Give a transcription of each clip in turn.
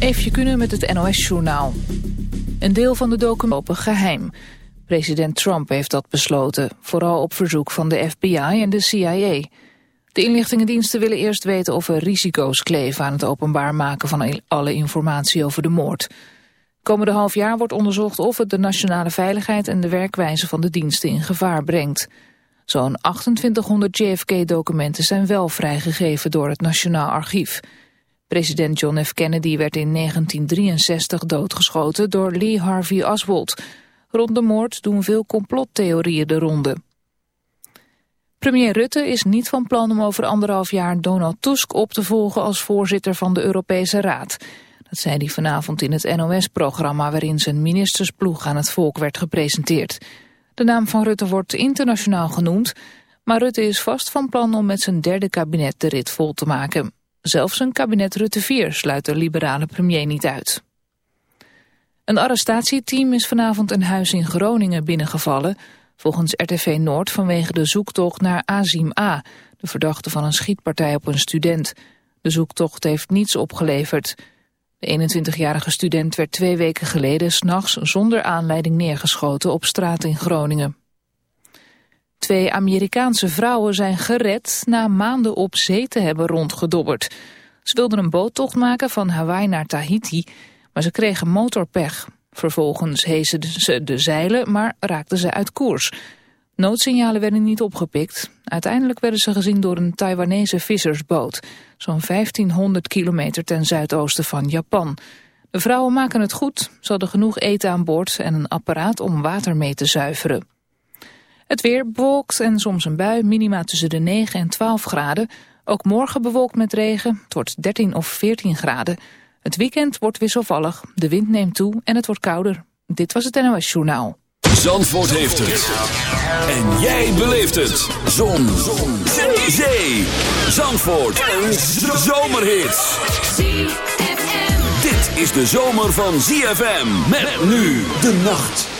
Even kunnen met het NOS-journaal. Een deel van de documenten geheim. President Trump heeft dat besloten, vooral op verzoek van de FBI en de CIA. De inlichtingendiensten willen eerst weten of er risico's kleven aan het openbaar maken van alle informatie over de moord. Komende half jaar wordt onderzocht of het de nationale veiligheid en de werkwijze van de diensten in gevaar brengt. Zo'n 2800 JFK-documenten zijn wel vrijgegeven door het Nationaal Archief. President John F. Kennedy werd in 1963 doodgeschoten door Lee Harvey Oswald. Rond de moord doen veel complottheorieën de ronde. Premier Rutte is niet van plan om over anderhalf jaar Donald Tusk op te volgen als voorzitter van de Europese Raad. Dat zei hij vanavond in het NOS-programma waarin zijn ministersploeg aan het volk werd gepresenteerd. De naam van Rutte wordt internationaal genoemd, maar Rutte is vast van plan om met zijn derde kabinet de rit vol te maken. Zelfs een kabinet Rutte 4 sluit de liberale premier niet uit. Een arrestatieteam is vanavond een huis in Groningen binnengevallen... volgens RTV Noord vanwege de zoektocht naar Azim A... de verdachte van een schietpartij op een student. De zoektocht heeft niets opgeleverd. De 21-jarige student werd twee weken geleden s'nachts zonder aanleiding neergeschoten op straat in Groningen. Twee Amerikaanse vrouwen zijn gered na maanden op zee te hebben rondgedobberd. Ze wilden een boottocht maken van Hawaii naar Tahiti, maar ze kregen motorpech. Vervolgens hezen ze de zeilen, maar raakten ze uit koers. Noodsignalen werden niet opgepikt. Uiteindelijk werden ze gezien door een Taiwanese vissersboot, zo'n 1500 kilometer ten zuidoosten van Japan. De vrouwen maken het goed, ze hadden genoeg eten aan boord en een apparaat om water mee te zuiveren. Het weer bewolkt en soms een bui, minima tussen de 9 en 12 graden. Ook morgen bewolkt met regen, het wordt 13 of 14 graden. Het weekend wordt wisselvallig, de wind neemt toe en het wordt kouder. Dit was het NOS Journaal. Zandvoort heeft het. En jij beleeft het. Zon. Zon. Zee. Zandvoort. Een zomerhit. Dit is de zomer van ZFM. Met nu de nacht.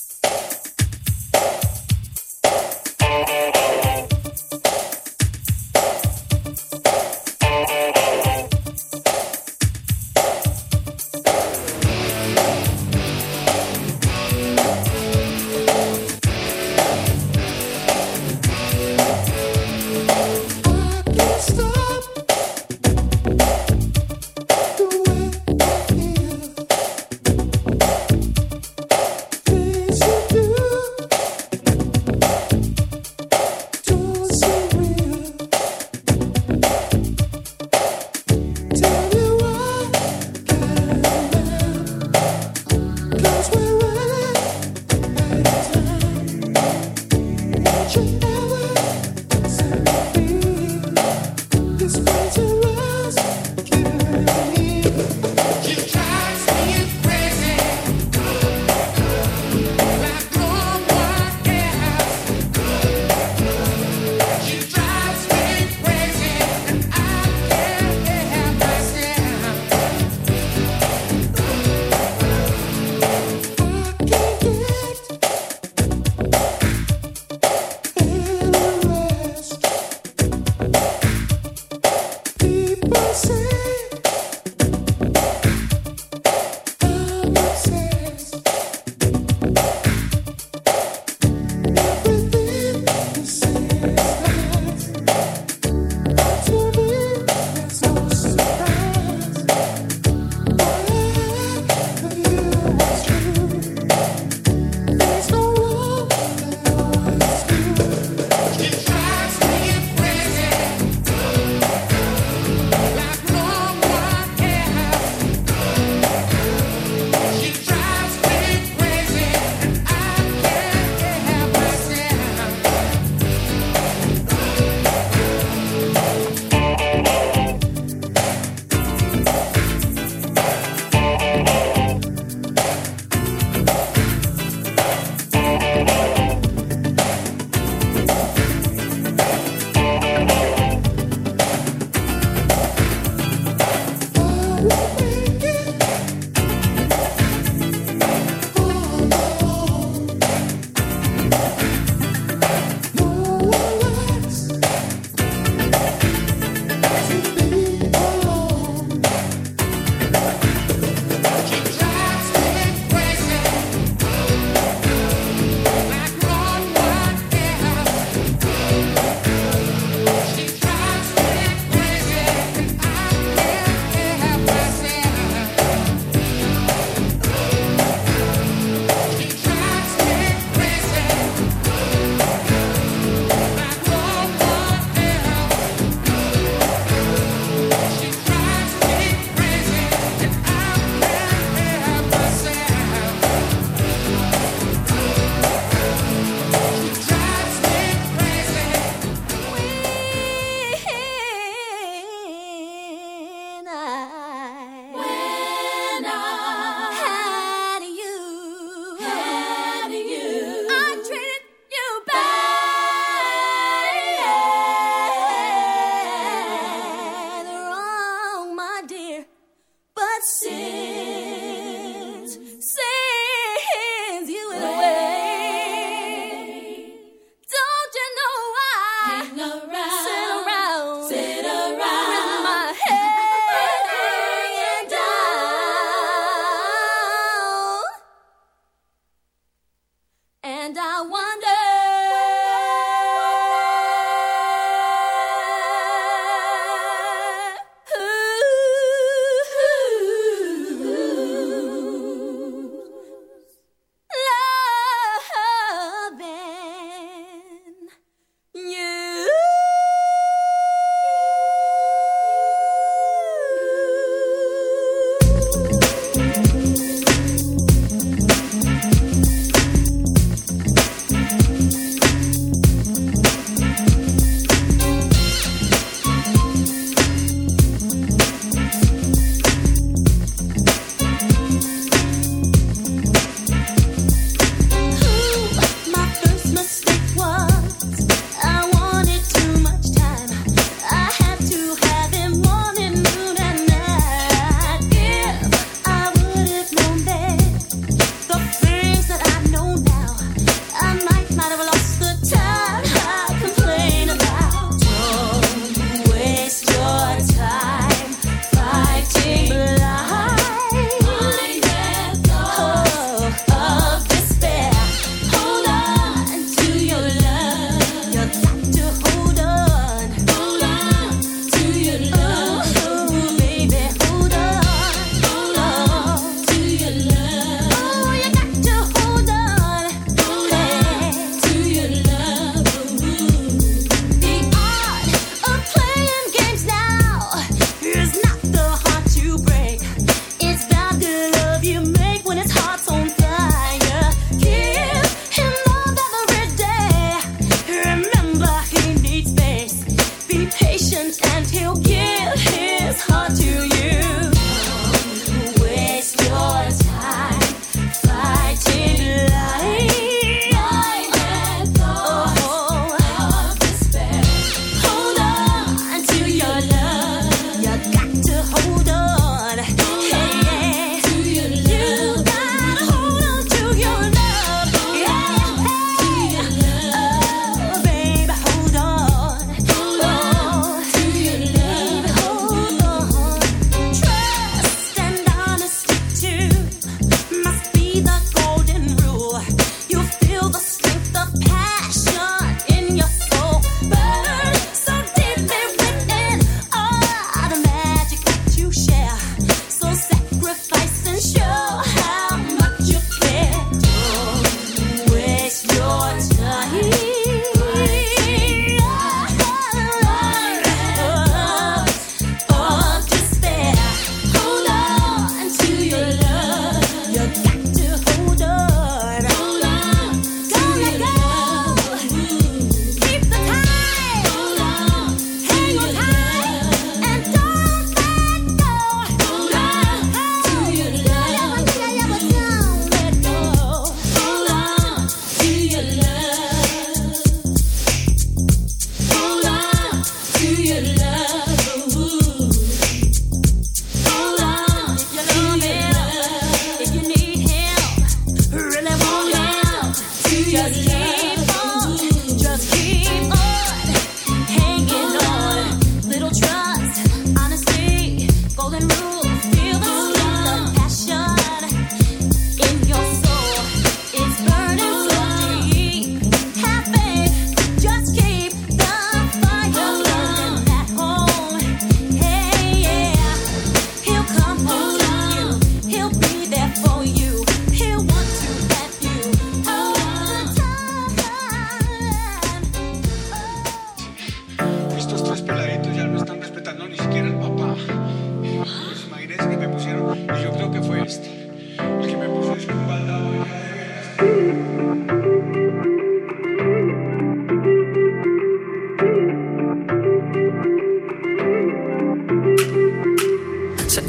space.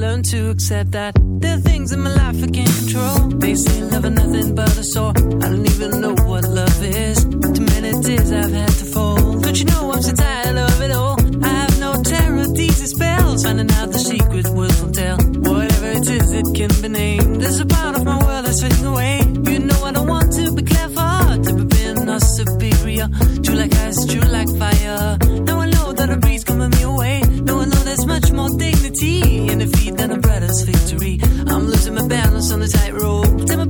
I better learn to accept that there are things in my life I can't control. They say love is nothing but a sore. I don't even know what love is. Too many tears I've had to fold. Don't you know I'm so tired of it all? I have no terror, these spells. Finding out the secret words won't tell. Whatever it is, it can be named. There's a part of my world that's fading away. You know I don't want I'm losing my balance on the tightrope.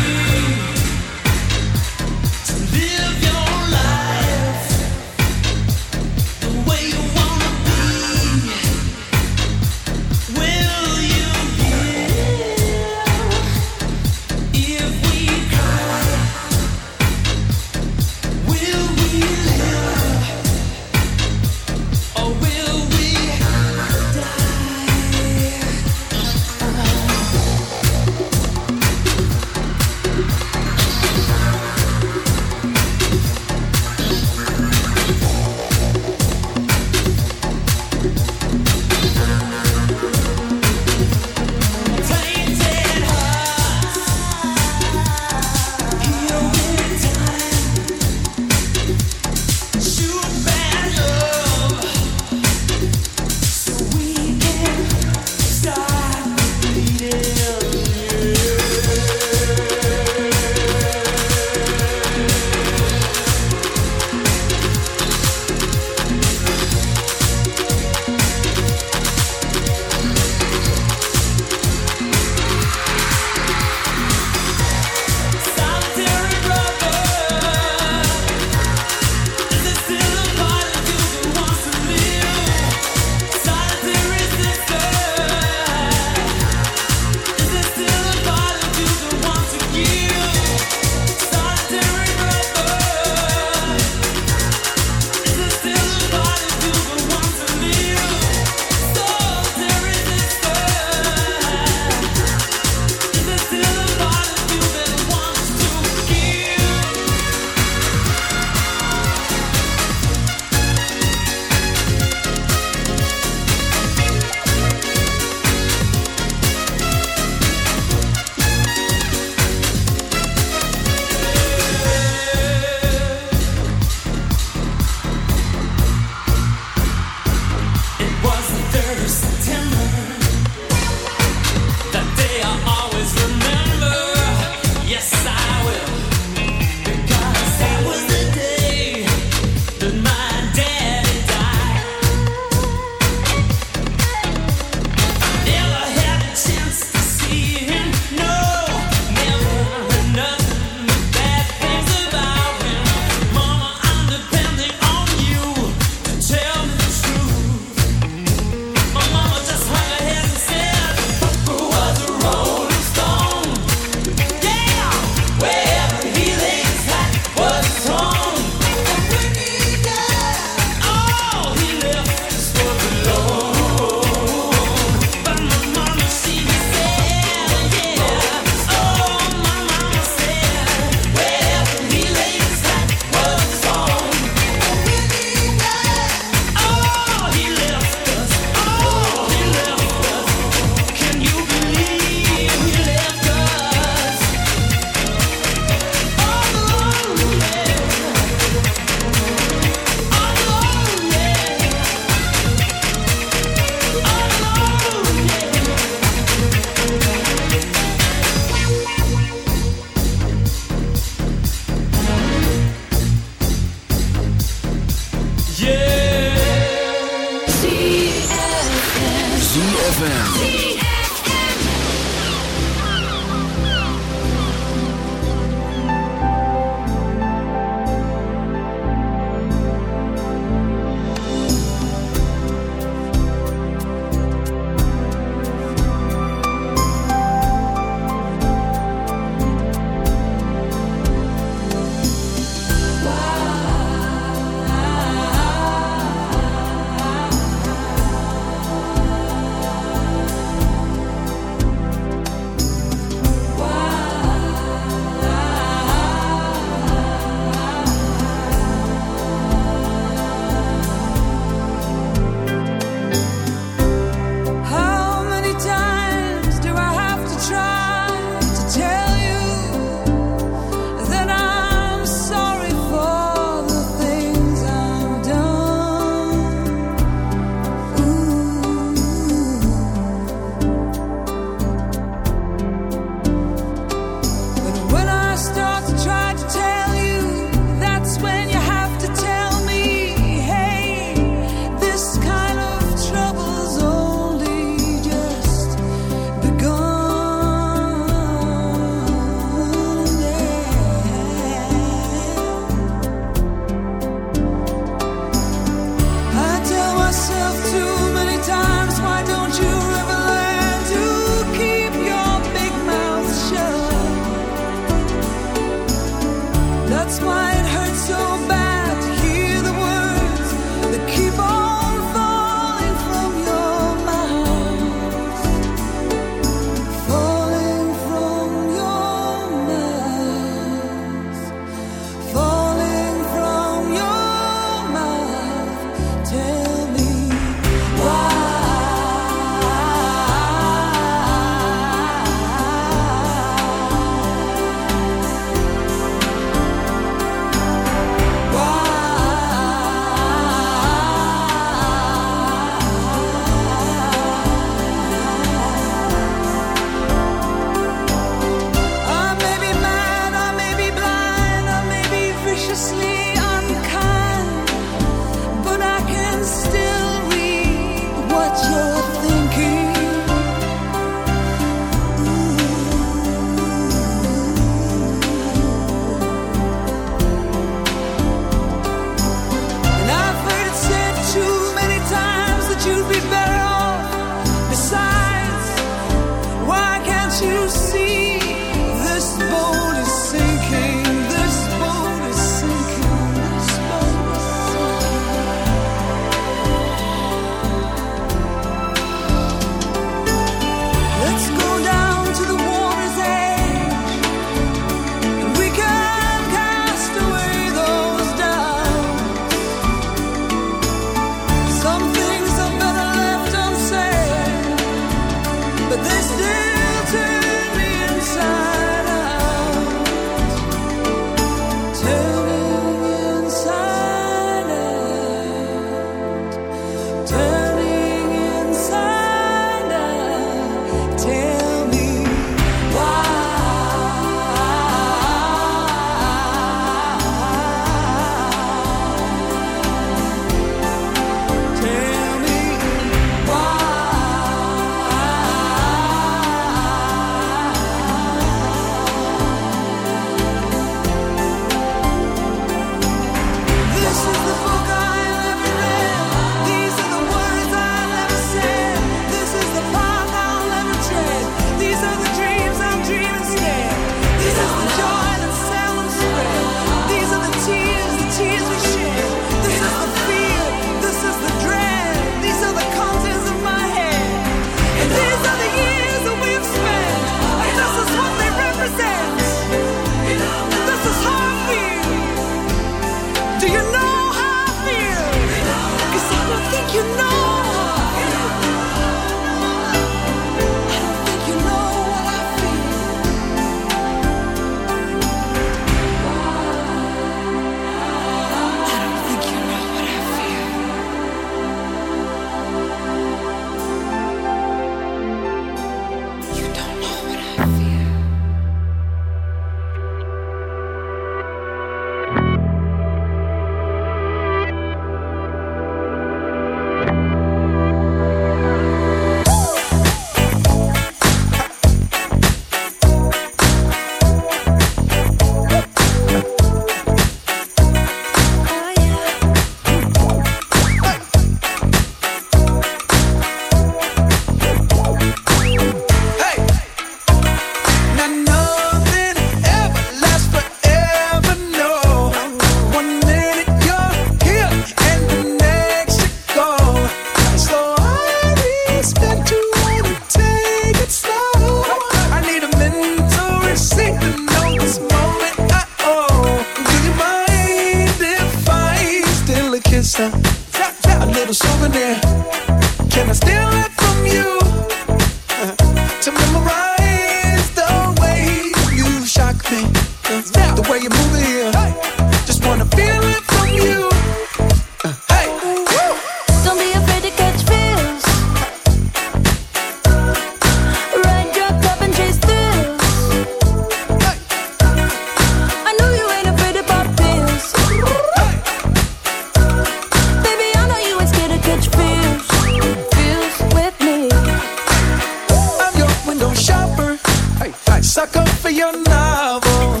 For your novel.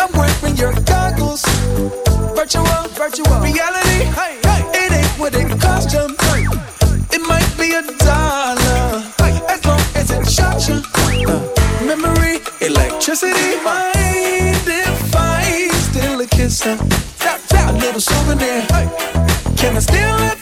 I'm wearing your goggles. Virtual, virtual reality. Hey, hey, it ain't what it cost you. Hey, it might be a dollar. Hey, as long as it shocks you. Uh, memory, electricity. Mind if I steal a kiss? Uh, a little souvenir. Hey, can I steal it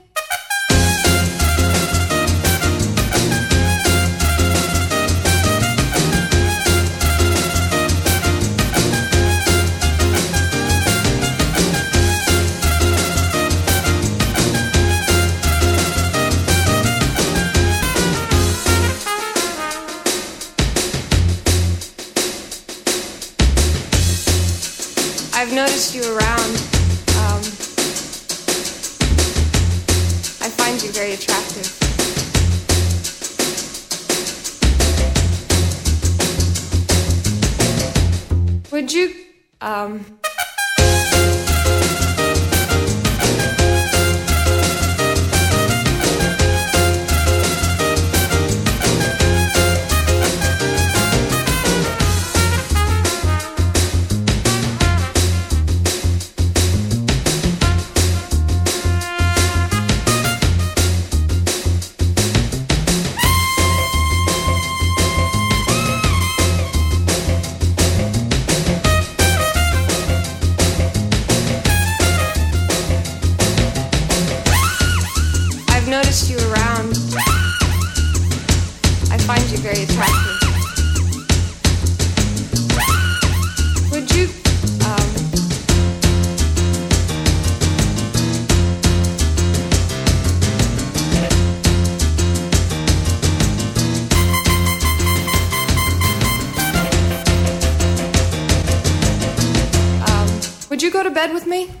noticed you around. I find you very attractive. Would you um, um, Would you go to bed with me?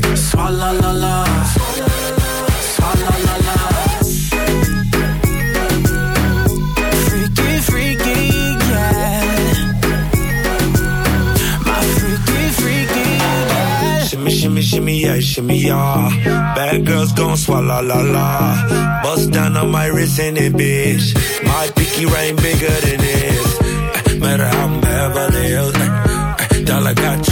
Drink. Swalla la la. Swalla la la. Freaky, freaky, yeah. My freaky, freaky, yeah. Shimmy, shimmy, shimmy, yeah, shimmy, yeah. Bad girls gon' swallow la la. Bust down on my wrist and it, bitch. My pinky ring bigger than this. Matter how I'm Beverly Hills. eh, eh, Dollar got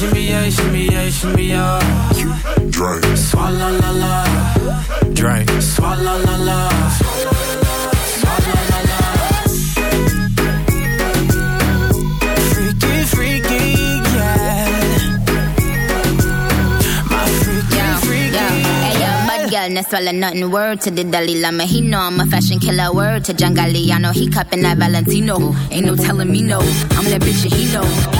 Shimmy, shimmy, yeah, shimmy, yeah, shimmy, yeah. Drink. Swalla la la. Drink. Swalla la la. Swalla la la. Freaky, freaky, yeah. My freaky, freaky, Hey yo, bad girl, no swallow nothing. Word to the Dalai Lama, he know I'm a fashion killer. Word to John Galliano, he cupping that Valentino. Ain't no telling me no, I'm that bitch and he know.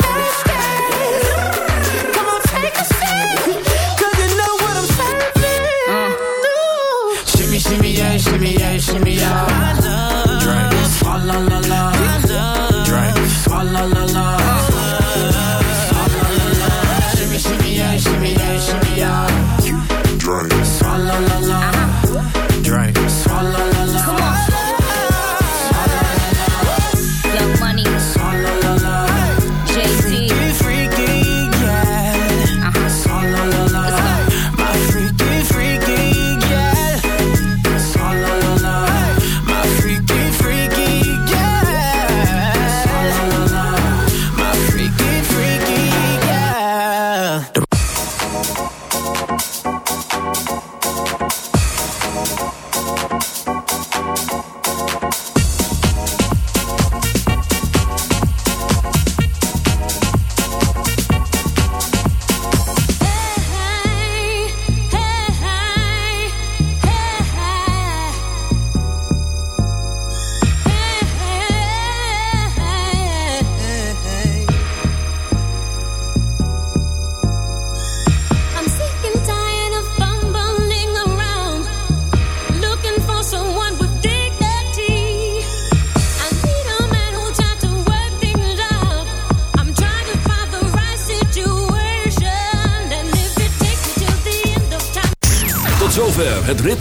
shimmy, shimmy, yeah. Drink. Swalla la la.